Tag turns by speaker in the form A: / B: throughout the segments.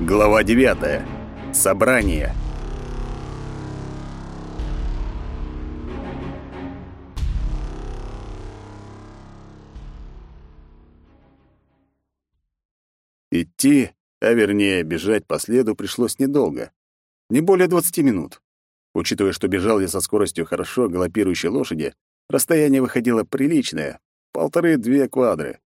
A: Глава 9. Собрание. Идти, а вернее бежать по следу пришлось недолго. Не более 20 минут. Учитывая, что бежал я со скоростью хорошо галопирующей лошади, расстояние выходило приличное — полторы-две квадры.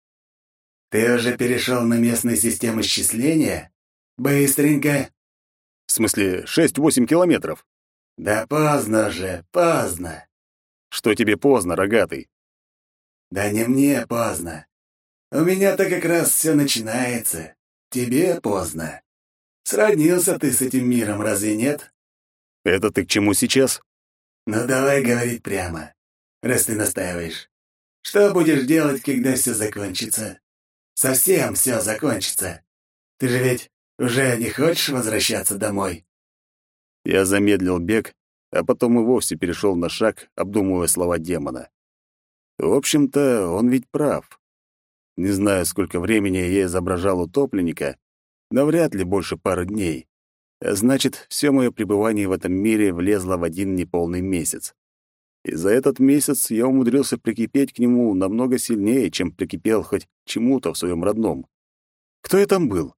B: «Ты уже перешел на местные системы счисления? Быстренько!»
A: В смысле, 6-8 километров.
B: «Да поздно же, поздно!»
A: Что тебе поздно, рогатый?
B: «Да не мне поздно. У меня-то как раз все начинается. Тебе поздно. Сроднился ты с этим миром, разве нет?»
A: «Это ты к чему сейчас?»
B: «Ну, давай говорить прямо, раз ты настаиваешь. Что будешь делать, когда все закончится? Совсем все закончится. Ты же ведь уже не хочешь возвращаться домой?»
A: Я замедлил бег, а потом и вовсе перешел на шаг, обдумывая слова демона. В общем-то, он ведь прав. Не знаю, сколько времени я изображал утопленника, но вряд ли больше пары дней. Значит, все мое пребывание в этом мире влезло в один неполный месяц. И за этот месяц я умудрился прикипеть к нему намного сильнее, чем прикипел хоть чему-то в своем родном. Кто я там был?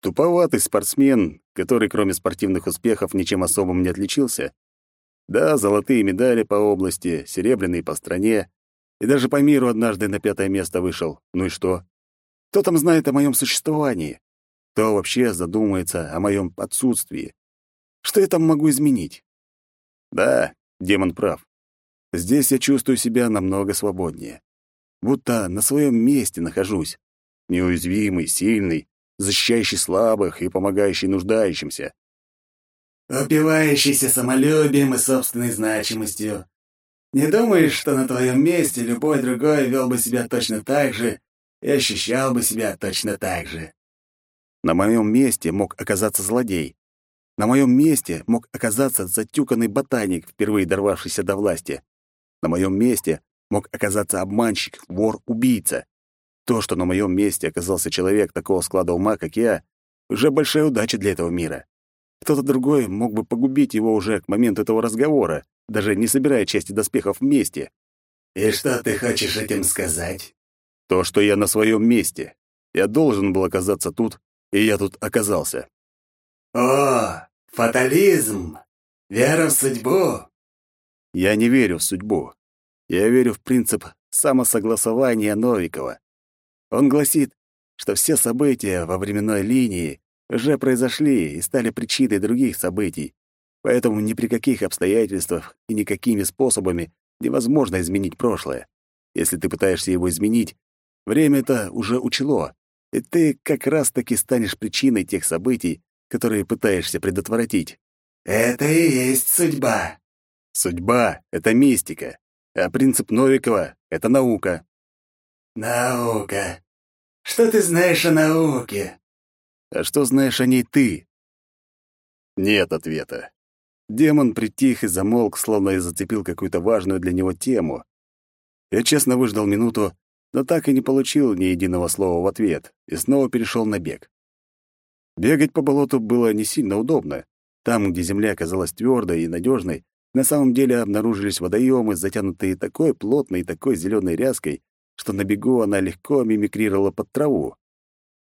A: Туповатый спортсмен, который кроме спортивных успехов ничем особым не отличился. Да, золотые медали по области, серебряные по стране, и даже по миру однажды на пятое место вышел. Ну и что? Кто там знает о моем существовании? Кто вообще задумается о моем отсутствии? Что я там могу изменить? Да, демон прав. Здесь я чувствую себя намного свободнее. Будто на своем месте нахожусь. Неуязвимый, сильный, защищающий слабых и помогающий нуждающимся.
B: «Упивающийся самолюбием и собственной значимостью. Не думаешь, что на твоем месте любой другой вел бы себя точно так же и ощущал бы себя точно так же?»
A: На моем месте мог оказаться злодей. На моем месте мог оказаться затюканный ботаник, впервые дорвавшийся до власти. На моем месте мог оказаться обманщик, вор, убийца. То, что на моем месте оказался человек такого склада ума, как я, уже большая удача для этого мира. Кто-то другой мог бы погубить его уже к моменту этого разговора, даже не собирая части доспехов вместе.
B: «И что ты хочешь этим сказать?»
A: «То, что я на своем месте. Я должен был оказаться тут, и я тут оказался».
B: «О, фатализм! Вера в судьбу!»
A: Я не верю в судьбу. Я верю в принцип самосогласования Новикова. Он гласит, что все события во временной линии уже произошли и стали причиной других событий, поэтому ни при каких обстоятельствах и никакими способами невозможно изменить прошлое. Если ты пытаешься его изменить, время это уже учело, и ты как раз-таки станешь причиной тех событий, которые пытаешься предотвратить.
B: «Это и есть судьба»,
A: Судьба — это мистика, а принцип Новикова — это наука.
B: Наука. Что ты знаешь о науке?
A: А что знаешь о ней ты? Нет ответа. Демон притих и замолк, словно и зацепил какую-то важную для него тему. Я честно выждал минуту, но так и не получил ни единого слова в ответ и снова перешел на бег. Бегать по болоту было не сильно удобно. Там, где земля оказалась твердой и надежной, на самом деле обнаружились водоемы, затянутые такой плотной и такой зеленой ряской, что на бегу она легко мимикрировала под траву.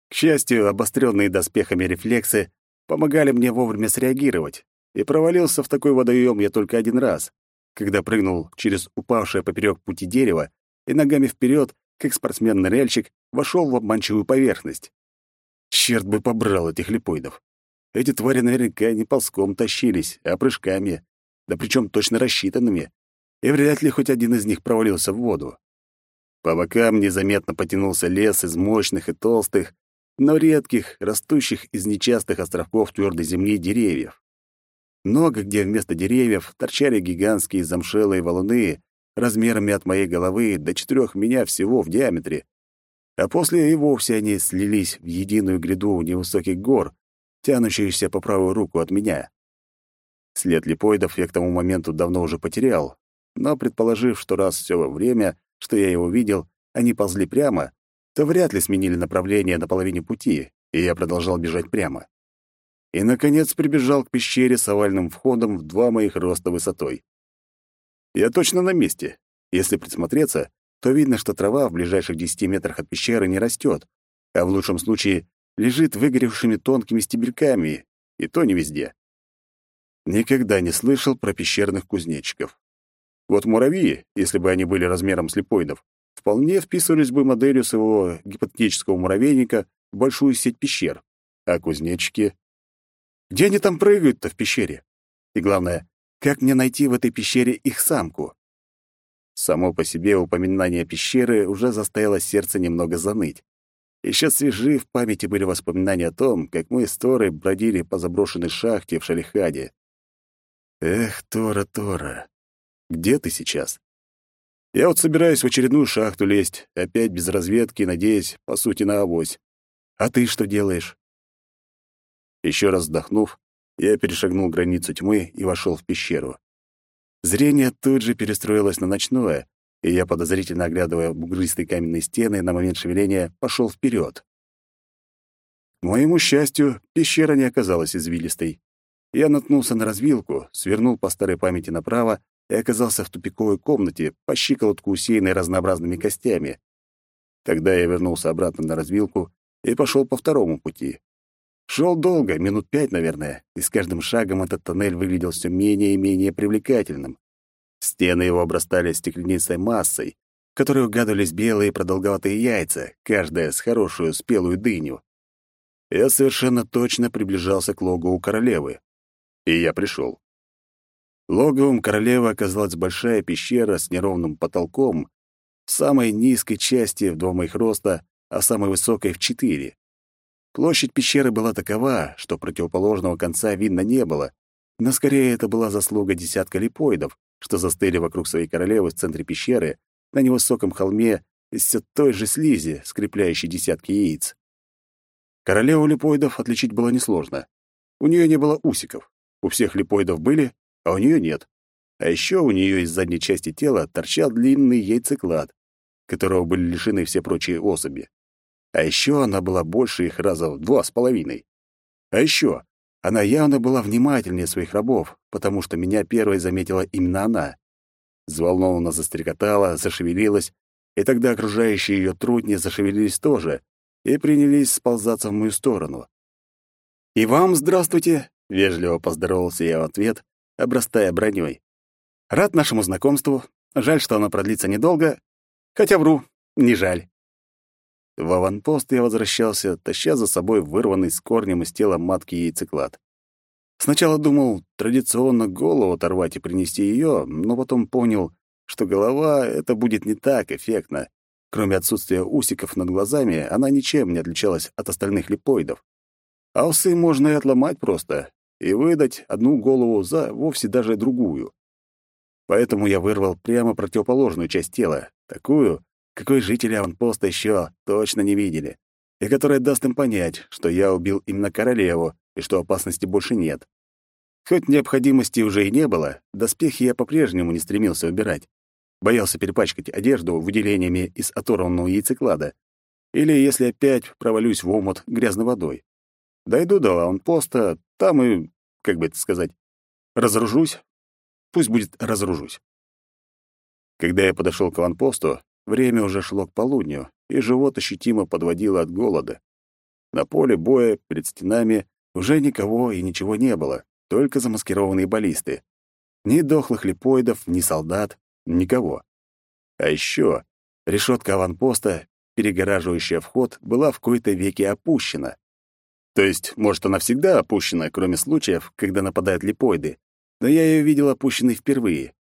A: К счастью, обостренные доспехами рефлексы помогали мне вовремя среагировать, и провалился в такой водоем я только один раз, когда прыгнул через упавшее поперек пути дерево и ногами вперед, как спортсмен-ныряльщик, вошел в обманчивую поверхность. Черт бы побрал этих липоидов. Эти твари наверняка не ползком тащились, а прыжками да причем точно рассчитанными, и вряд ли хоть один из них провалился в воду. По бокам незаметно потянулся лес из мощных и толстых, но редких, растущих из нечастых островков твердой земли деревьев. Много где вместо деревьев торчали гигантские замшелые валуны размерами от моей головы до четырех меня всего в диаметре, а после и вовсе они слились в единую гряду невысоких гор, тянущуюся по правую руку от меня. След липоидов я к тому моменту давно уже потерял, но, предположив, что раз все время, что я его видел, они ползли прямо, то вряд ли сменили направление на половине пути, и я продолжал бежать прямо. И, наконец, прибежал к пещере с овальным входом в два моих роста высотой. Я точно на месте. Если присмотреться, то видно, что трава в ближайших десяти метрах от пещеры не растет, а в лучшем случае лежит выгоревшими тонкими стебельками, и то не везде. Никогда не слышал про пещерных кузнечиков. Вот муравьи, если бы они были размером с липоидов, вполне вписывались бы моделью своего гипотетического муравейника в большую сеть пещер. А кузнечики... Где они там прыгают-то в пещере? И главное, как мне найти в этой пещере их самку? Само по себе упоминание пещеры уже заставило сердце немного заныть. Еще свежи в памяти были воспоминания о том, как мы с Торой бродили по заброшенной шахте в Шалихаде. Эх, Тора, Тора, где ты сейчас? Я вот собираюсь в очередную шахту лезть, опять без разведки, надеясь, по сути, на авось. А ты что делаешь? Еще раз вздохнув, я перешагнул границу тьмы и вошел в пещеру. Зрение тут же перестроилось на ночное, и я, подозрительно оглядывая бугристые каменные стены, на момент шевеления пошел вперед. К моему счастью, пещера не оказалась извилистой. Я наткнулся на развилку, свернул по старой памяти направо и оказался в тупиковой комнате, по щиколотку усеянной разнообразными костями. Тогда я вернулся обратно на развилку и пошел по второму пути. Шел долго, минут пять, наверное, и с каждым шагом этот тоннель выглядел все менее и менее привлекательным. Стены его обрастали стеклянистой массой, в которой угадывались белые продолговатые яйца, каждая с хорошую спелую дыню. Я совершенно точно приближался к логову королевы. И я пришел. Логовом королевы оказалась большая пещера с неровным потолком, в самой низкой части в два моих роста, а самой высокой в четыре. Площадь пещеры была такова, что противоположного конца видно не было, но скорее это была заслуга десятка липоидов, что застыли вокруг своей королевы в центре пещеры на невысоком холме из все той же слизи, скрепляющей десятки яиц. Королеву липоидов отличить было несложно. У нее не было усиков. У всех липоидов были, а у нее нет. А еще у нее из задней части тела торчал длинный яйцеклад, которого были лишены все прочие особи. А еще она была больше их раза в два с половиной. А еще она явно была внимательнее своих рабов, потому что меня первой заметила именно она. Взволнованно застрекотала, зашевелилась, и тогда окружающие ее трудни зашевелились тоже и принялись сползаться в мою сторону. «И вам здравствуйте!» — вежливо поздоровался я в ответ, обрастая броней. «Рад нашему знакомству. Жаль, что оно продлится недолго. Хотя вру, не жаль». В аванпост я возвращался, таща за собой вырванный с корнем из тела матки яйцеклад. Сначала думал традиционно голову оторвать и принести ее, но потом понял, что голова — это будет не так эффектно. Кроме отсутствия усиков над глазами, она ничем не отличалась от остальных липоидов. А усы можно и отломать просто, и выдать одну голову за вовсе даже другую. Поэтому я вырвал прямо противоположную часть тела, такую, какой жители аванпоста еще точно не видели, и которая даст им понять, что я убил именно королеву и что опасности больше нет. Хоть необходимости уже и не было, доспехи я по-прежнему не стремился убирать. Боялся перепачкать одежду выделениями из оторванного яйцеклада. Или, если опять провалюсь в омут грязной водой. Дойду до аванпоста, там и, как бы это сказать, разоружусь. Пусть будет разоружусь. Когда я подошел к аванпосту, Время уже шло к полудню, и живот ощутимо подводило от голода. На поле боя перед стенами уже никого и ничего не было, только замаскированные баллисты. Ни дохлых липоидов, ни солдат, никого. А еще решетка аванпоста, перегораживающая вход, была в кои-то веке опущена. То есть, может, она всегда опущена, кроме случаев, когда нападают липоиды, но я ее видел опущенной впервые.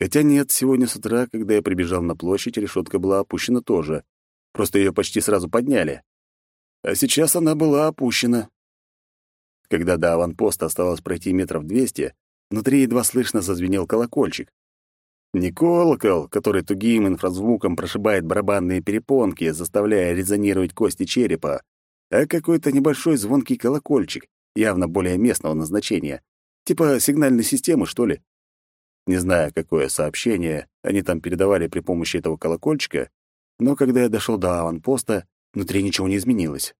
A: Хотя нет, сегодня с утра, когда я прибежал на площадь, решетка была опущена тоже. Просто ее почти сразу подняли. А сейчас она была опущена. Когда до аванпоста осталось пройти метров двести, внутри едва слышно зазвенел колокольчик. Не колокол, который тугим инфразвуком прошибает барабанные перепонки, заставляя резонировать кости черепа, а какой-то небольшой звонкий колокольчик, явно более местного назначения. Типа сигнальной системы, что ли. Не знаю, какое сообщение они там передавали при помощи этого колокольчика, но когда я дошел до аванпоста, внутри ничего не изменилось.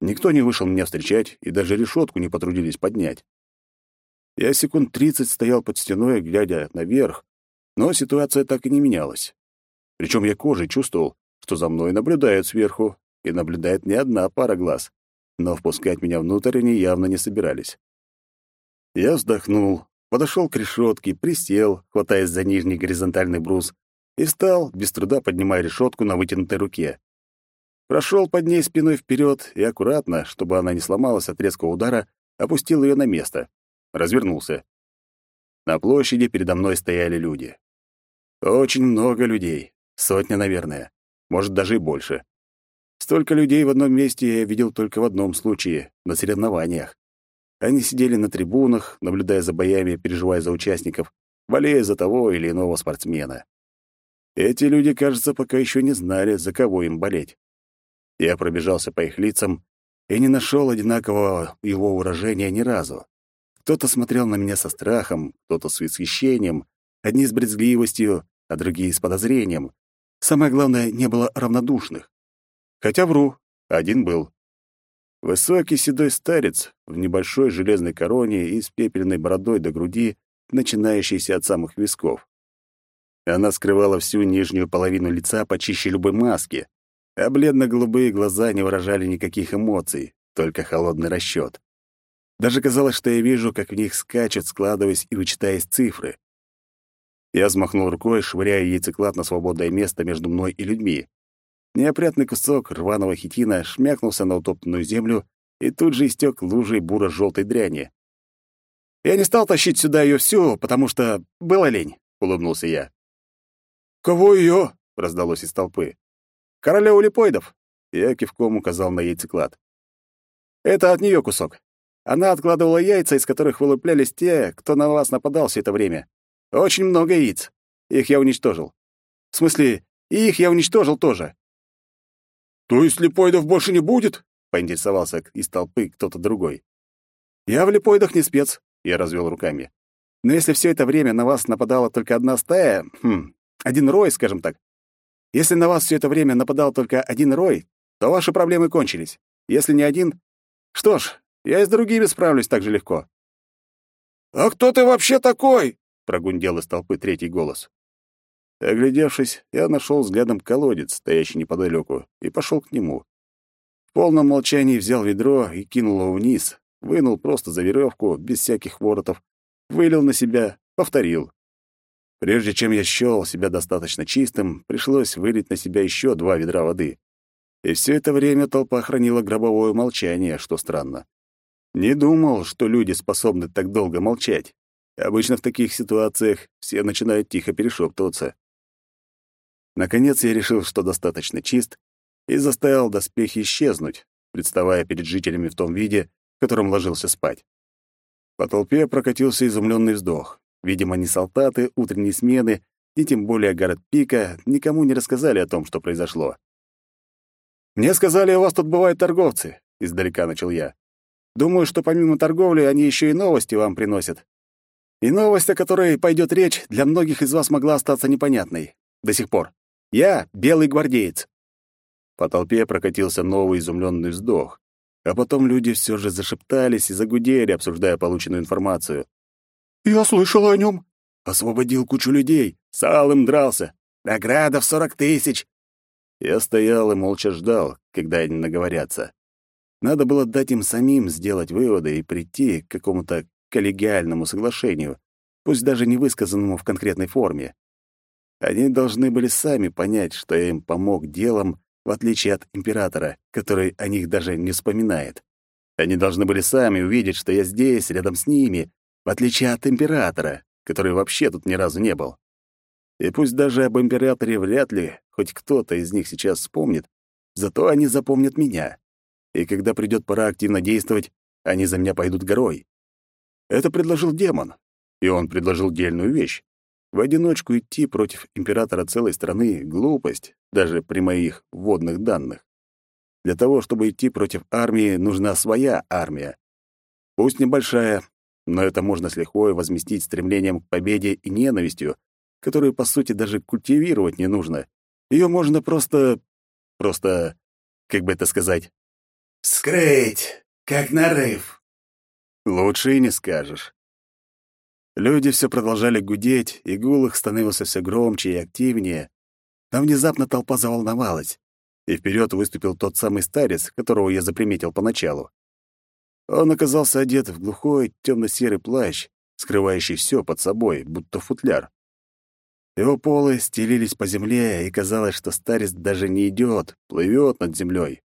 A: Никто не вышел меня встречать, и даже решетку не потрудились поднять. Я секунд тридцать стоял под стеной, глядя наверх, но ситуация так и не менялась. Причем я кожей чувствовал, что за мной наблюдают сверху, и наблюдает не одна пара глаз, но впускать меня внутрь они явно не собирались. Я вздохнул, подошел к решетке, присел, хватаясь за нижний горизонтальный брус, и встал, без труда поднимая решетку на вытянутой руке. Прошел под ней спиной вперед и аккуратно, чтобы она не сломалась от резкого удара, опустил ее на место. Развернулся. На площади передо мной стояли люди. Очень много людей. Сотня, наверное. Может, даже и больше. Столько людей в одном месте я видел только в одном случае — на соревнованиях. Они сидели на трибунах, наблюдая за боями, переживая за участников, болея за того или иного спортсмена. Эти люди, кажется, пока еще не знали, за кого им болеть. Я пробежался по их лицам и не нашел одинакового его выражения ни разу. Кто-то смотрел на меня со страхом, кто-то с восхищением, одни с брезгливостью, а другие с подозрением. Самое главное, не было равнодушных. Хотя вру, один был. Высокий седой старец в небольшой железной короне и с пепельной бородой до груди, начинающейся от самых висков. Она скрывала всю нижнюю половину лица почище любой маски, а бледно-голубые глаза не выражали никаких эмоций, только холодный расчёт. Даже казалось, что я вижу, как в них скачут, складываясь и вычитаясь цифры. Я взмахнул рукой, швыряя яйцеклад на свободное место между мной и людьми. Неопрятный кусок рваного хитина шмякнулся на утоптанную землю и тут же истек лужей буро-желтой дряни. «Я не стал тащить сюда ее всю, потому что было лень», — улыбнулся я.
B: «Кого ее?»
A: — раздалось из толпы. «Королеву липоидов!» — я кивком указал на яйцеклад. «Это от нее кусок. Она откладывала яйца, из которых вылуплялись те, кто на вас нападал все это время. Очень много яиц. Их я уничтожил. В смысле, их я уничтожил тоже».
B: «То есть липоидов больше не будет?»
A: — поинтересовался из толпы кто-то другой. «Я в липоидах не спец», — я развел руками. «Но если все это время на вас нападала только одна стая, хм, один рой, скажем так. Если на вас все это время нападал только один рой, то ваши проблемы кончились. Если не один... Что ж, я и с другими справлюсь так же легко».
B: «А кто ты вообще такой?»
A: — прогундел из толпы третий голос. Оглядевшись, я нашел взглядом колодец, стоящий неподалеку, и пошел к нему. В полном молчании взял ведро и кинул его вниз, вынул просто за веревку, без всяких воротов, вылил на себя, повторил. Прежде чем я счёл себя достаточно чистым, пришлось вылить на себя еще два ведра воды. И все это время толпа хранила гробовое молчание, что странно. Не думал, что люди способны так долго молчать. Обычно в таких ситуациях все начинают тихо перешептываться. Наконец я решил, что достаточно чист, и заставил доспехи исчезнуть, представая перед жителями в том виде, в котором ложился спать. По толпе прокатился изумленный вздох. Видимо, ни солдаты утренней смены, ни тем более город Пика никому не рассказали о том, что произошло. «Мне сказали, у вас тут бывают торговцы», — издалека начал я. «Думаю, что помимо торговли они еще и новости вам приносят. И новость, о которой пойдет речь, для многих из вас могла остаться непонятной. До сих пор. Я — белый гвардеец». По толпе прокатился новый изумленный вздох, а потом люди все же зашептались и загудели, обсуждая полученную информацию.
B: «Я слышал о нем.
A: Освободил кучу людей, с Алым дрался. Награда в сорок тысяч!» Я стоял и молча ждал, когда они наговорятся. Надо было дать им самим сделать выводы и прийти к какому-то коллегиальному соглашению, пусть даже не высказанному в конкретной форме. Они должны были сами понять, что я им помог делом, в отличие от императора, который о них даже не вспоминает. Они должны были сами увидеть, что я здесь, рядом с ними, в отличие от императора, который вообще тут ни разу не был. И пусть даже об императоре вряд ли хоть кто-то из них сейчас вспомнит, зато они запомнят меня. И когда придет пора активно действовать, они за меня пойдут горой. Это предложил демон, и он предложил дельную вещь. В одиночку идти против императора целой страны — глупость, даже при моих вводных данных. Для того, чтобы идти против армии, нужна своя армия. Пусть небольшая, но это можно с лихвой возместить стремлением к победе и ненавистью, которую, по сути, даже культивировать не нужно. Ее можно просто... просто... как бы это сказать...
B: «Вскрыть, как нарыв!»
A: Лучше и не скажешь. Люди все продолжали гудеть, и гул их становился все громче и активнее. Но внезапно толпа заволновалась, и вперед выступил тот самый старец, которого я заприметил поначалу. Он оказался одет в глухой темно-серый плащ, скрывающий все под собой, будто футляр. Его полы стелились по земле, и казалось, что старец даже не идет, плывет над землей.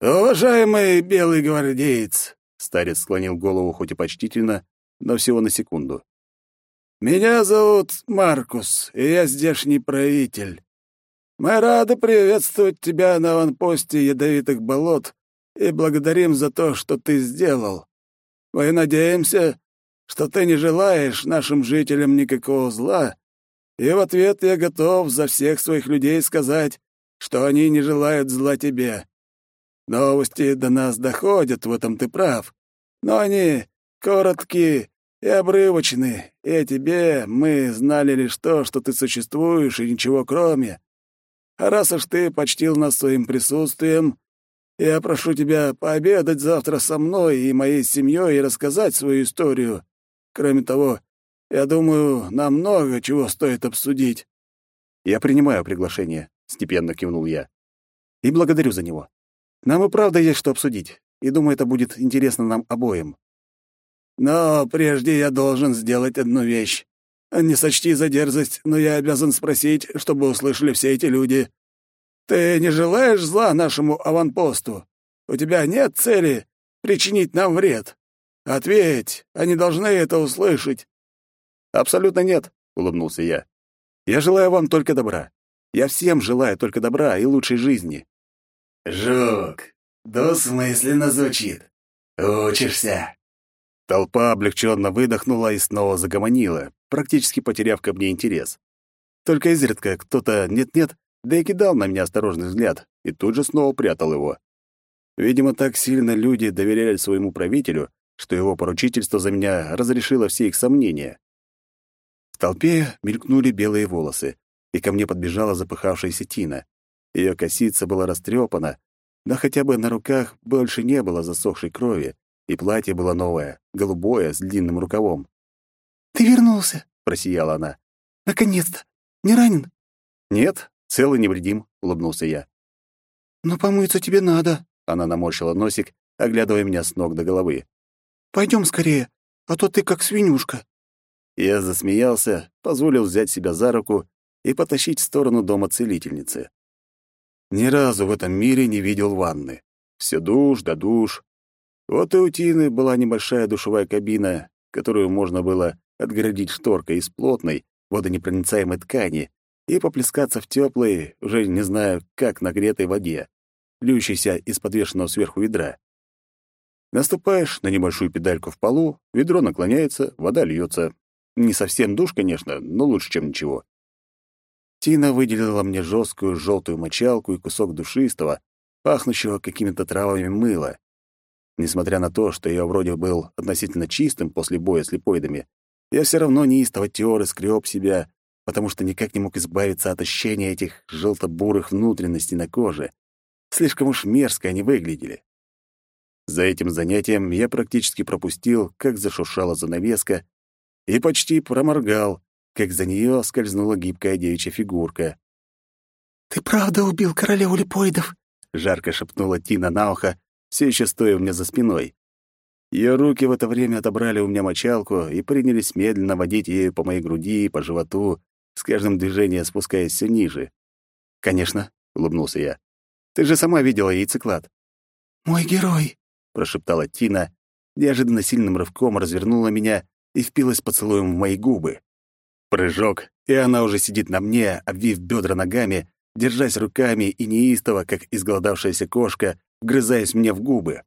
B: «Уважаемый белый гвардеец!» — старец склонил голову хоть и почтительно, но всего на секунду. «Меня зовут Маркус, и я здешний правитель. Мы рады приветствовать тебя на ванпосте ядовитых болот и благодарим за то, что ты сделал. Мы надеемся, что ты не желаешь нашим жителям никакого зла, и в ответ я готов за всех своих людей сказать, что они не желают зла тебе. Новости до нас доходят, в этом ты прав, но они короткие и обрывочные, и о тебе мы знали лишь то, что ты существуешь, и ничего кроме. А раз уж ты почтил нас своим присутствием, я прошу тебя пообедать завтра со мной и моей семьей и рассказать свою историю. Кроме того, я думаю, нам много чего стоит обсудить».
A: «Я принимаю приглашение», — степенно кивнул я. «И благодарю за него. Нам и правда есть что обсудить, и думаю, это будет интересно нам обоим».
B: «Но прежде я должен сделать одну вещь. Не сочти за дерзость, но я обязан спросить, чтобы услышали все эти люди. Ты не желаешь зла нашему аванпосту? У тебя нет цели причинить нам вред?» Ответь, они должны это услышать.
A: Абсолютно нет, улыбнулся я. Я желаю вам только добра. Я всем желаю только добра и лучшей жизни.
B: Жук, двусмысленно звучит. Учишься.
A: Толпа облегченно выдохнула и снова загомонила, практически потеряв ко мне интерес. Только изредка кто-то нет-нет, да и кидал на меня осторожный взгляд, и тут же снова прятал его. Видимо, так сильно люди доверяли своему правителю, что его поручительство за меня разрешило все их сомнения. В толпе мелькнули белые волосы, и ко мне подбежала запыхавшаяся Тина. Ее косица была растрепана, но хотя бы на руках больше не было засохшей крови, и платье было новое, голубое, с длинным рукавом.
C: «Ты вернулся!»
A: — просияла она.
C: «Наконец-то! Не ранен?»
A: «Нет, целый невредим», — улыбнулся я.
C: «Но помыться тебе надо», —
A: она наморщила носик, оглядывая меня с ног до головы.
C: Пойдем скорее, а то ты как свинюшка».
A: Я засмеялся, позволил взять себя за руку и потащить в сторону дома целительницы. Ни разу в этом мире не видел ванны. Все душ да душ. Вот и у Тины была небольшая душевая кабина, которую можно было отгородить шторкой из плотной, водонепроницаемой ткани и поплескаться в теплой, уже не знаю, как нагретой воде, льющейся из подвешенного сверху ведра. Наступаешь на небольшую педальку в полу, ведро наклоняется, вода льется. Не совсем душ, конечно, но лучше, чем ничего. Тина выделила мне жесткую желтую мочалку и кусок душистого, пахнущего какими-то травами мыла. Несмотря на то, что я вроде был относительно чистым после боя с липоидами, я все равно неистово тер и скреб себя, потому что никак не мог избавиться от ощущения этих желто-бурых внутренностей на коже. Слишком уж мерзко они выглядели. За этим занятием я практически пропустил, как зашуршала занавеска, и почти проморгал, как за нее скользнула гибкая девичья фигурка.
C: «Ты правда убил королеву липоидов?»
A: — жарко шепнула Тина на ухо, все еще стоя у меня за спиной. Ее руки в это время отобрали у меня мочалку и принялись медленно водить ею по моей груди и по животу, с каждым движением спускаясь все ниже. «Конечно», — улыбнулся я. «Ты же сама видела яйцеклад».
C: «Мой герой», —
A: прошептала Тина, неожиданно сильным рывком развернула меня и впилась поцелуем в мои губы. Прыжок, и она уже сидит на мне, обвив бедра ногами, держась руками и неистово, как изголодавшаяся кошка, вгрызаясь мне в губы.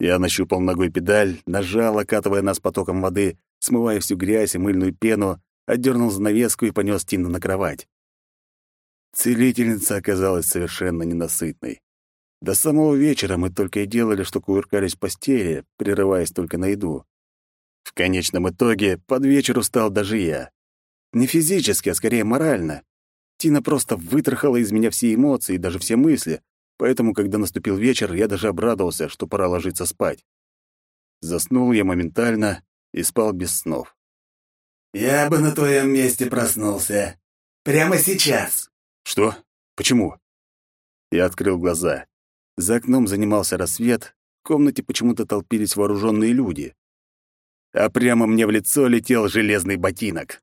A: Я нащупал ногой педаль, нажал, окатывая нас потоком воды, смывая всю грязь и мыльную пену, отдернул занавеску и понес Тину на кровать. Целительница оказалась совершенно ненасытной. До самого вечера мы только и делали, что кувыркались в постели, прерываясь только на еду. В конечном итоге под вечер устал даже я. Не физически, а скорее морально. Тина просто вытрахала из меня все эмоции, даже все мысли, поэтому, когда наступил вечер, я даже обрадовался, что пора ложиться спать. Заснул я моментально и спал без снов.
B: «Я бы на твоем месте проснулся. Прямо сейчас!»
A: «Что? Почему?» Я открыл глаза. За окном занимался рассвет, в комнате почему-то толпились вооруженные люди. А прямо мне в лицо летел железный ботинок.